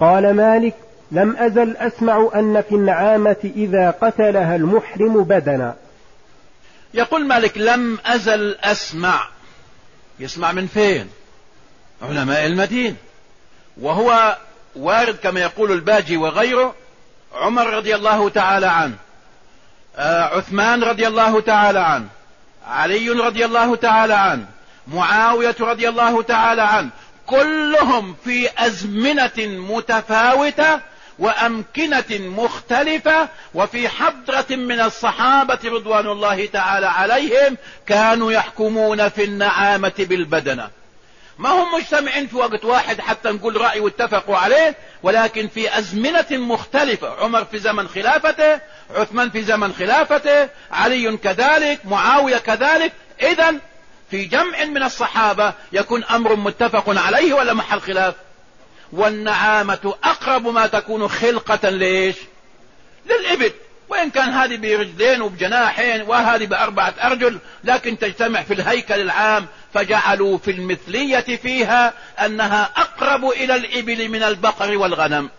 قال مالك لم أزل أسمع أن في النعامة إذا قتلها المحرم بدنا. يقول مالك لم أزل أسمع. يسمع من فين؟ علماء المدينة وهو وارد كما يقول الباجي وغيره عمر رضي الله تعالى عنه آه عثمان رضي الله تعالى عنه علي رضي الله تعالى عنه معاوية رضي الله تعالى عنه كلهم في أزمنة متفاوتة وأمكنة مختلفة وفي حضرة من الصحابة رضوان الله تعالى عليهم كانوا يحكمون في النعامة بالبدنة. ما هم مجتمعين في وقت واحد حتى نقول رأي واتفقوا عليه ولكن في أزمنة مختلفة. عمر في زمن خلافته عثمان في زمن خلافته علي كذلك معاوية كذلك. إذا في جمع من الصحابة يكون أمر متفق عليه ولا محل خلاف؟ والنعامة أقرب ما تكون خلقة ليش؟ للإبل. وإن كان هذه برجلين وبجناحين وهذه بأربعة أرجل لكن تجتمع في الهيكل العام فجعلوا في المثلية فيها أنها أقرب إلى الإبل من البقر والغنم.